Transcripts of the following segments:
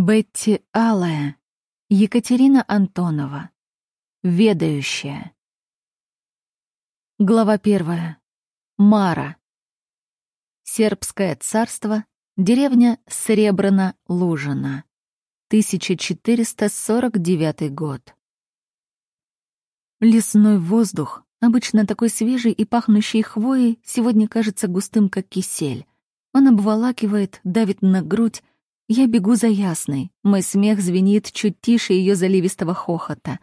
Бетти Алая, Екатерина Антонова. Ведающая. Глава первая. Мара. Сербское царство, деревня Сребрано-Лужина. 1449 год. Лесной воздух, обычно такой свежий и пахнущий хвоей, сегодня кажется густым, как кисель. Он обволакивает, давит на грудь, я бегу за Ясной. Мой смех звенит чуть тише ее заливистого хохота.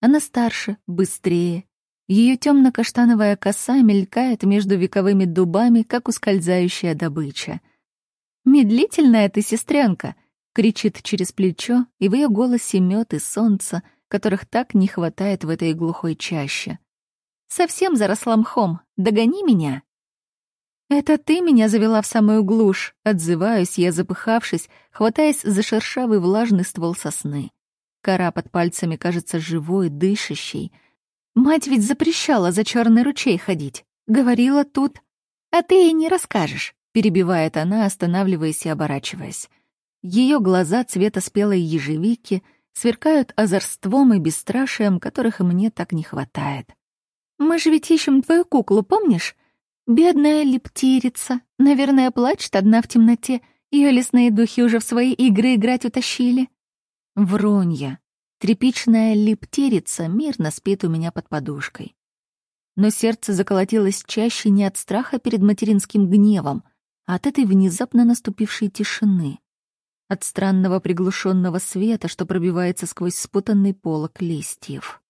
Она старше, быстрее. Ее темно-каштановая коса мелькает между вековыми дубами, как ускользающая добыча. «Медлительная ты, сестренка!» — кричит через плечо, и в ее голосе мед и солнце, которых так не хватает в этой глухой чаще. «Совсем заросла мхом. Догони меня!» «Это ты меня завела в самую глушь», — отзываюсь я, запыхавшись, хватаясь за шершавый влажный ствол сосны. Кора под пальцами кажется живой, дышащей. Мать ведь запрещала за черный ручей ходить. Говорила тут. «А ты ей не расскажешь», — перебивает она, останавливаясь и оборачиваясь. Ее глаза цвета спелой ежевики сверкают озорством и бесстрашием, которых мне так не хватает. «Мы же ведь ищем твою куклу, помнишь? Бедная лептирица, наверное, плачет одна в темноте. Ее лесные духи уже в свои игры играть утащили. Вронья. Тряпичная лептерица мирно спит у меня под подушкой. Но сердце заколотилось чаще не от страха перед материнским гневом, а от этой внезапно наступившей тишины. От странного приглушенного света, что пробивается сквозь спутанный полок листьев.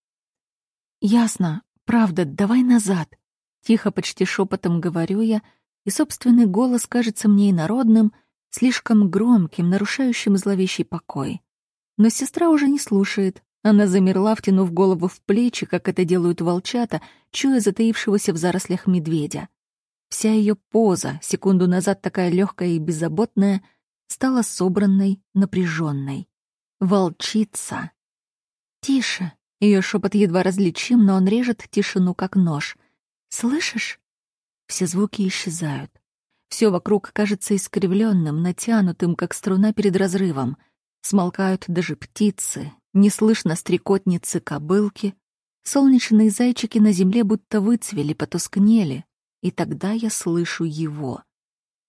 «Ясно. Правда, давай назад. Тихо, почти шепотом говорю я, и собственный голос кажется мне инородным, слишком громким, нарушающим зловещий покой. Но сестра уже не слушает. Она замерла, втянув голову в плечи, как это делают волчата, чуя затаившегося в зарослях медведя. Вся ее поза, секунду назад такая легкая и беззаботная, стала собранной, напряженной. Волчица. Тише. Ее шепот едва различим, но он режет тишину, как нож — Слышишь? Все звуки исчезают. Все вокруг кажется искривленным, натянутым, как струна перед разрывом. Смолкают даже птицы, не слышно стрекотницы кобылки. Солнечные зайчики на земле будто выцвели, потускнели. И тогда я слышу его.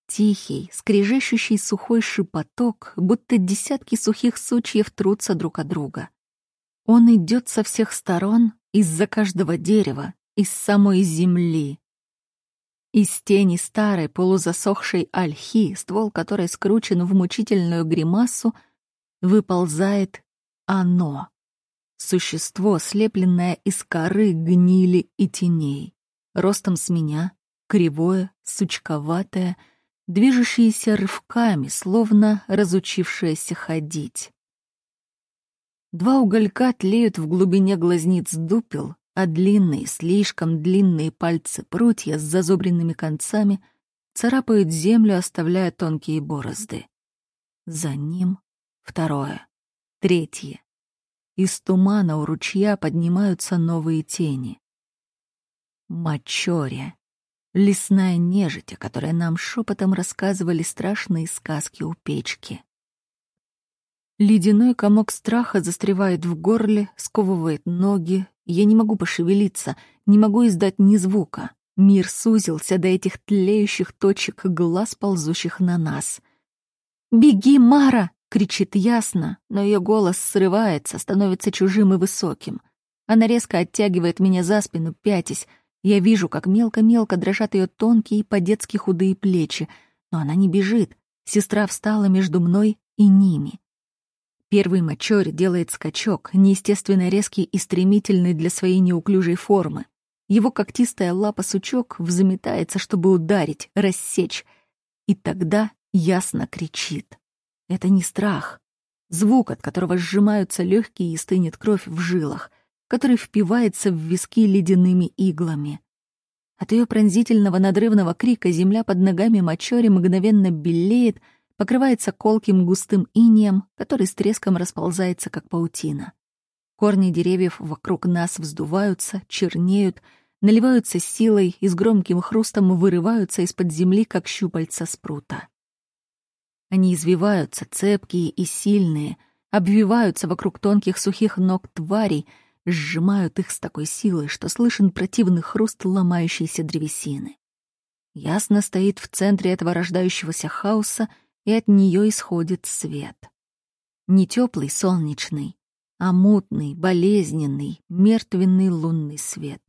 Тихий, скрежещущий сухой шепоток, будто десятки сухих сучьев трутся друг от друга. Он идет со всех сторон, из-за каждого дерева, из самой земли. Из тени старой полузасохшей ольхи, ствол которой скручен в мучительную гримасу, выползает оно. Существо, слепленное из коры, гнили и теней. Ростом с меня, кривое, сучковатое, движущееся рывками, словно разучившееся ходить. Два уголька тлеют в глубине глазниц дупел, а длинные, слишком длинные пальцы прутья с зазубренными концами царапают землю, оставляя тонкие борозды. За ним второе, третье. Из тумана у ручья поднимаются новые тени. Мачоре. Лесная нежить, о которой нам шепотом рассказывали страшные сказки у печки. Ледяной комок страха застревает в горле, сковывает ноги, я не могу пошевелиться, не могу издать ни звука. Мир сузился до этих тлеющих точек глаз, ползущих на нас. «Беги, Мара!» — кричит ясно, но ее голос срывается, становится чужим и высоким. Она резко оттягивает меня за спину, пятясь. Я вижу, как мелко-мелко дрожат ее тонкие, по-детски худые плечи, но она не бежит. Сестра встала между мной и ними. Первый мачор делает скачок, неестественно резкий и стремительный для своей неуклюжей формы. Его когтистая лапа-сучок взметается, чтобы ударить, рассечь. И тогда ясно кричит. Это не страх. Звук, от которого сжимаются легкие и стынет кровь в жилах, который впивается в виски ледяными иглами. От ее пронзительного надрывного крика земля под ногами мачори мгновенно белеет — покрывается колким густым инеем, который с треском расползается, как паутина. Корни деревьев вокруг нас вздуваются, чернеют, наливаются силой и с громким хрустом вырываются из-под земли, как щупальца спрута. Они извиваются, цепкие и сильные, обвиваются вокруг тонких сухих ног тварей, сжимают их с такой силой, что слышен противный хруст ломающейся древесины. Ясно стоит в центре этого рождающегося хаоса, и от нее исходит свет. Не теплый солнечный, а мутный, болезненный, мертвенный лунный свет.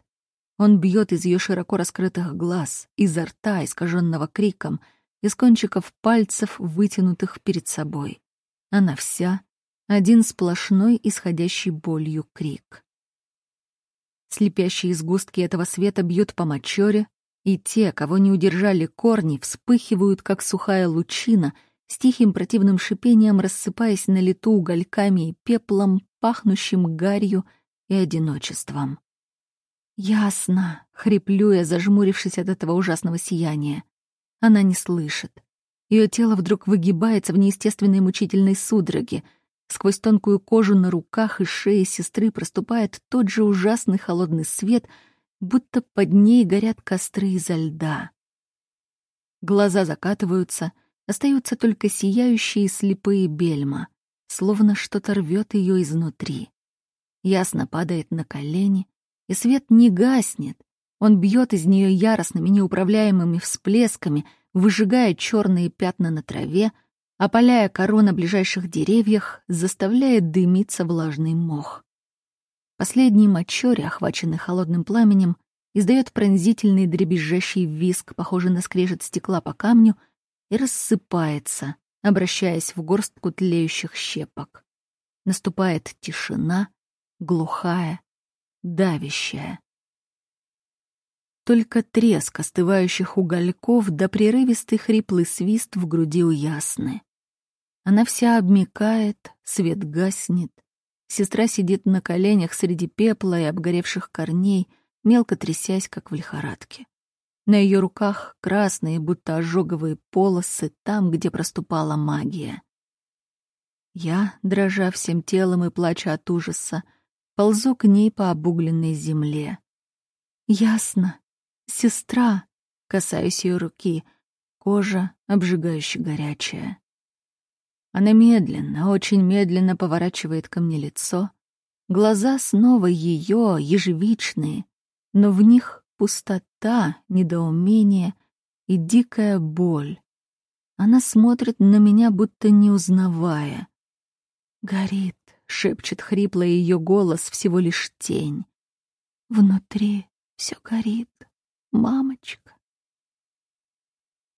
Он бьет из ее широко раскрытых глаз, изо рта, искаженного криком, из кончиков пальцев, вытянутых перед собой. Она вся — один сплошной, исходящий болью крик. Слепящие сгустки этого света бьют по мочоре, и те, кого не удержали корни, вспыхивают, как сухая лучина, с тихим противным шипением рассыпаясь на лету угольками и пеплом, пахнущим гарью и одиночеством. «Ясно», — хриплю я, зажмурившись от этого ужасного сияния. Она не слышит. Ее тело вдруг выгибается в неестественной мучительной судороге. Сквозь тонкую кожу на руках и шее сестры проступает тот же ужасный холодный свет, будто под ней горят костры изо льда. Глаза закатываются, остаются только сияющие слепые бельма, словно что-то рвет ее изнутри. Ясно падает на колени, и свет не гаснет. Он бьет из нее яростными, неуправляемыми всплесками, выжигая черные пятна на траве, опаляя кору на ближайших деревьях, заставляет дымиться влажный мох. Последний мочоре, охваченный холодным пламенем, издает пронзительный дребезжащий виск, похожий на скрежет стекла по камню, и рассыпается, обращаясь в горстку тлеющих щепок. Наступает тишина, глухая, давящая. Только треск остывающих угольков да прерывистый хриплый свист в груди у Ясны. Она вся обмикает, свет гаснет. Сестра сидит на коленях среди пепла и обгоревших корней, мелко трясясь, как в лихорадке. На ее руках красные, будто ожоговые полосы там, где проступала магия. Я, дрожа всем телом и плача от ужаса, ползу к ней по обугленной земле. Ясно. Сестра. Касаюсь ее руки. Кожа обжигающе горячая. Она медленно, очень медленно поворачивает ко мне лицо. Глаза снова ее, ежевичные, но в них пустота, недоумение и дикая боль. Она смотрит на меня, будто не узнавая. Горит, шепчет хрипло ее голос, всего лишь тень. Внутри все горит, мамочка.